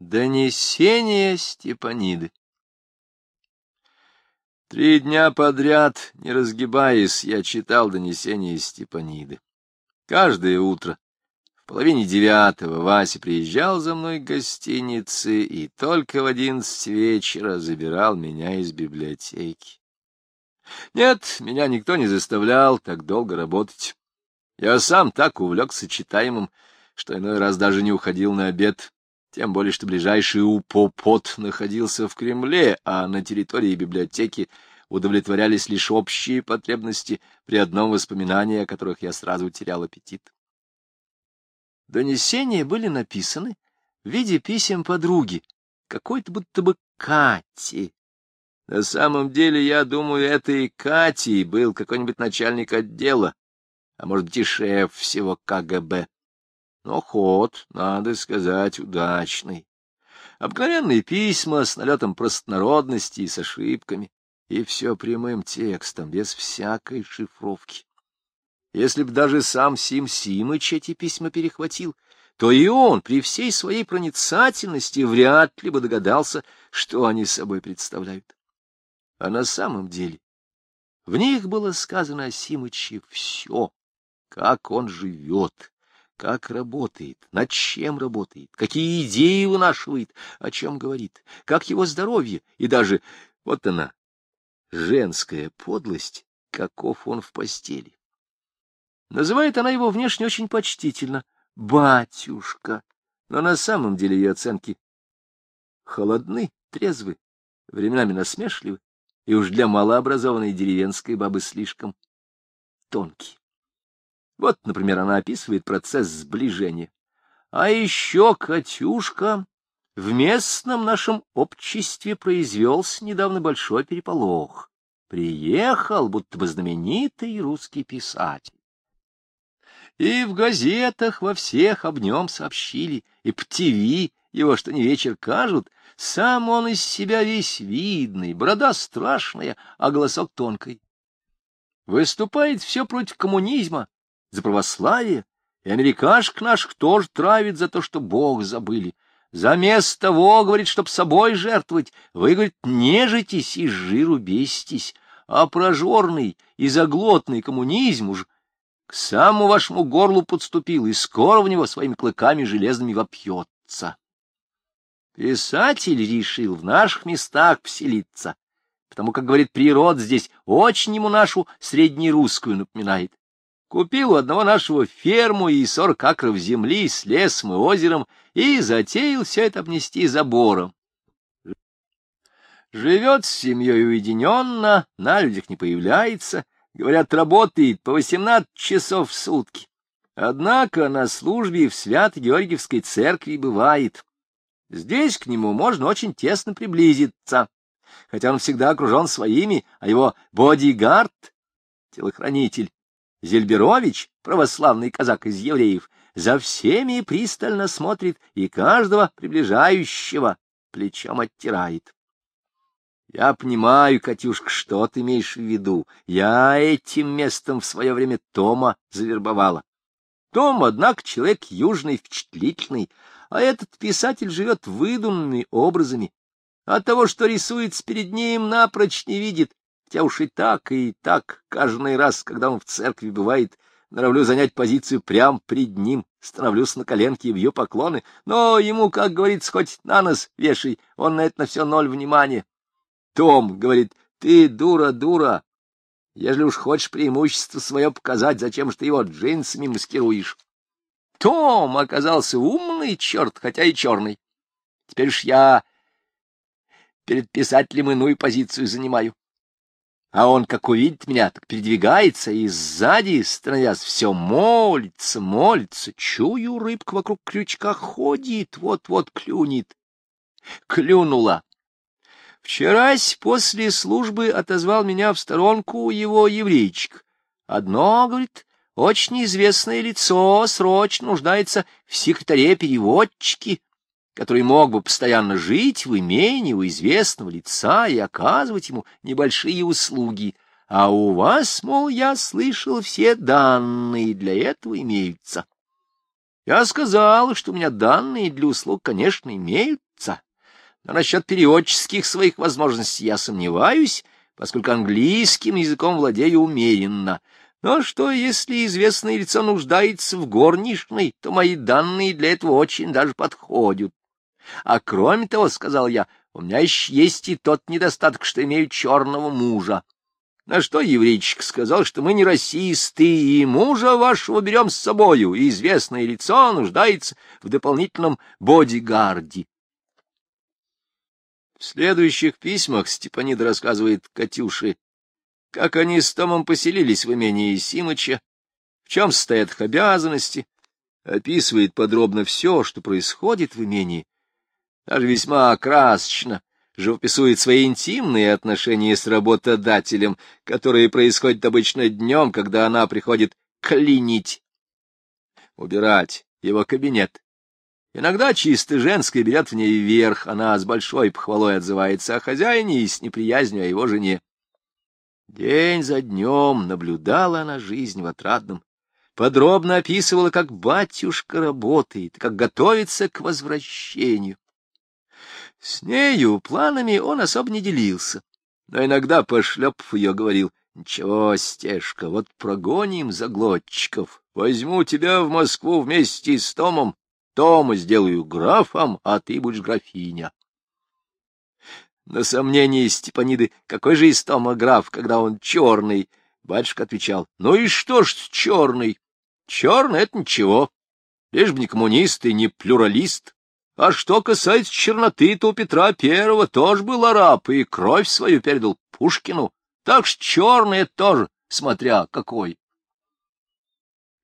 Донесение Степаниды Три дня подряд, не разгибаясь, я читал донесение Степаниды. Каждое утро в половине девятого Вася приезжал за мной к гостинице и только в одиннадцать вечера забирал меня из библиотеки. Нет, меня никто не заставлял так долго работать. Я сам так увлекся читаемым, что иной раз даже не уходил на обед тем более что ближайший УПОПОТ находился в Кремле, а на территории библиотеки удовлетворялись лишь общие потребности, при одном воспоминании о которых я сразу терял аппетит. Донесения были написаны в виде писем подруги, какой-то будто бы Кати. На самом деле, я думаю, этой Катей был какой-нибудь начальник отдела, а может быть и шеф всего КГБ. Но ход, надо сказать, удачный. Обыкновенные письма с налетом простонародности и с ошибками, и все прямым текстом, без всякой шифровки. Если б даже сам Сим Симыч эти письма перехватил, то и он при всей своей проницательности вряд ли бы догадался, что они собой представляют. А на самом деле в них было сказано о Симыче все, как он живет, как работает, над чем работает, какие идеи вынашивает, о чем говорит, как его здоровье, и даже, вот она, женская подлость, каков он в постели. Называет она его внешне очень почтительно «батюшка», но на самом деле ее оценки холодны, трезвы, временами насмешливы, и уж для малообразованной деревенской бабы слишком тонкие. Вот, например, она описывает процесс сближения. А еще Катюшка в местном нашем обществе произвелся недавно большой переполох. Приехал, будто бы знаменитый русский писатель. И в газетах во всех об нем сообщили, и по ТВ его что ни вечер кажут, сам он из себя весь видный, борода страшная, а голосок тонкий. Выступает все против коммунизма, за православие, и америкашек наших тоже травит за то, что Бог забыли. За место того, говорит, чтоб собой жертвовать, вы, говорит, нежитесь и жиру беситесь, а прожорный и заглотный коммунизм уж к самому вашему горлу подступил, и скоро в него своими клыками железными вопьется. Писатель решил в наших местах поселиться, потому как, говорит, природ здесь очень ему нашу среднерусскую напоминает. Купил у одного нашего ферму и сорок акров земли с лесом и озером и затеял все это обнести забором. Живет с семьей уединенно, на людях не появляется, говорят, работает по восемнадцать часов в сутки. Однако на службе в Свято-Георгиевской церкви бывает. Здесь к нему можно очень тесно приблизиться, хотя он всегда окружен своими, а его бодигард, телохранитель, Зельберович, православный казак из евреев, за всеми пристально смотрит и каждого приближающего плечом оттирает. Я понимаю, Катюшка, что ты имеешь в виду. Я этим местом в свое время Тома завербовала. Том, однако, человек южный, впечатлительный, а этот писатель живет выдуманными образами. От того, что рисуется перед ним, напрочь не видит, Хотя уж и так, и так, каждый раз, когда он в церкви бывает, норовлю занять позицию прямо пред ним, становлюсь на коленки и бью поклоны, но ему, как говорится, хоть на нос вешай, он на это на все ноль внимания. Том говорит, ты дура, дура, ежели уж хочешь преимущество свое показать, зачем же ты его джинсами маскируешь? Том оказался умный черт, хотя и черный. Теперь уж я перед писателем иную позицию занимаю. А он, как увидит меня, так передвигается, и сзади, становясь, все молится, молится. Чую, рыбка вокруг крючка ходит, вот-вот клюнет. Клюнула. Вчерась после службы отозвал меня в сторонку его еврейчик. Одно, говорит, очень известное лицо срочно нуждается в секретаре-переводчике который мог бы постоянно жить в имении у известного лица и оказывать ему небольшие услуги, а у вас, мол, я слышал, все данные для этого имеются. Я сказал, что у меня данные для услуг, конечно, имеются. Но насчет переводческих своих возможностей я сомневаюсь, поскольку английским языком владею умеренно. Но что, если известное лицо нуждается в горничной, то мои данные для этого очень даже подходят. А кроме того, — сказал я, — у меня еще есть и тот недостаток, что имею черного мужа. На что еврейчик сказал, что мы не расисты, и мужа вашего берем с собою, и известное лицо нуждается в дополнительном бодигарде. В следующих письмах Степанида рассказывает Катюше, как они с Томом поселились в имении Симыча, в чем состоят их обязанности, описывает подробно все, что происходит в имении, даже весьма красочно живописует свои интимные отношения с работодателем, которые происходят обычно днем, когда она приходит клинить, убирать его кабинет. Иногда чисто женское берет в ней вверх, она с большой похвалой отзывается о хозяине и с неприязнью о его жене. День за днем наблюдала она жизнь в отрадном, подробно описывала, как батюшка работает, как готовится к возвращению. С нею планами он особо не делился, но иногда, пошлепав ее, говорил, «Ничего, Стежка, вот прогоним заглотчиков, возьму тебя в Москву вместе с Томом, Тома сделаю графом, а ты будешь графиня». На сомнение Степаниды, какой же из Тома граф, когда он черный, батюшка отвечал, «Ну и что ж черный? Черный — это ничего, лишь бы не коммунист и не плюралист». А что касается черноты, то у Петра Первого тоже был араб и кровь свою передал Пушкину. Так что черное тоже, смотря какой.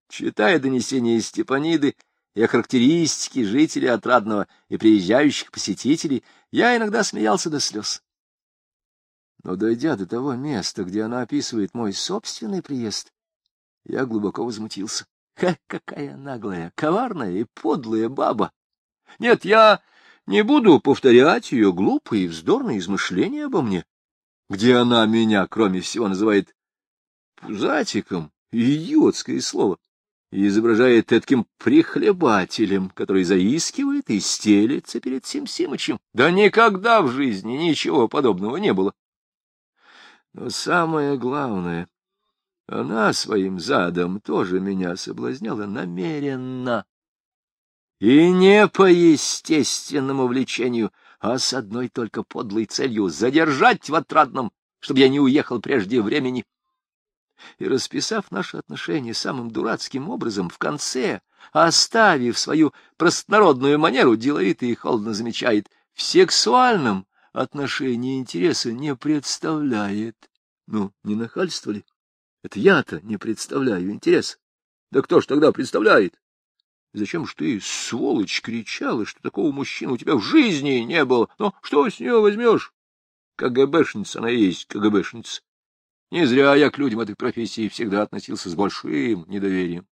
Читая донесения Степаниды и характеристики жителей Отрадного и приезжающих посетителей, я иногда смеялся до слез. Но, дойдя до того места, где она описывает мой собственный приезд, я глубоко возмутился. Ха, какая наглая, коварная и подлая баба! Нет, я не буду повторять ее глупые и вздорные измышления обо мне, где она меня, кроме всего, называет пузатиком, идиотское слово, и изображает таким прихлебателем, который заискивает и стелется перед Сим Симычем. Да никогда в жизни ничего подобного не было. Но самое главное, она своим задом тоже меня соблазняла намеренно. И не по естественному влечению, а с одной только подлой целью — задержать в отрадном, чтобы я не уехал прежде времени. И, расписав наши отношения самым дурацким образом, в конце, оставив свою простонародную манеру, деловито и холодно замечает, в сексуальном отношении интереса не представляет. Ну, не нахальство ли? Это я-то не представляю интерес. Да кто ж тогда представляет? Зачем ж ты, сволочь, кричала, что такого мужчины у тебя в жизни не было? Ну, что с нее возьмешь? КГБшница она есть, КГБшница. Не зря я к людям этой профессии всегда относился с большим недоверием.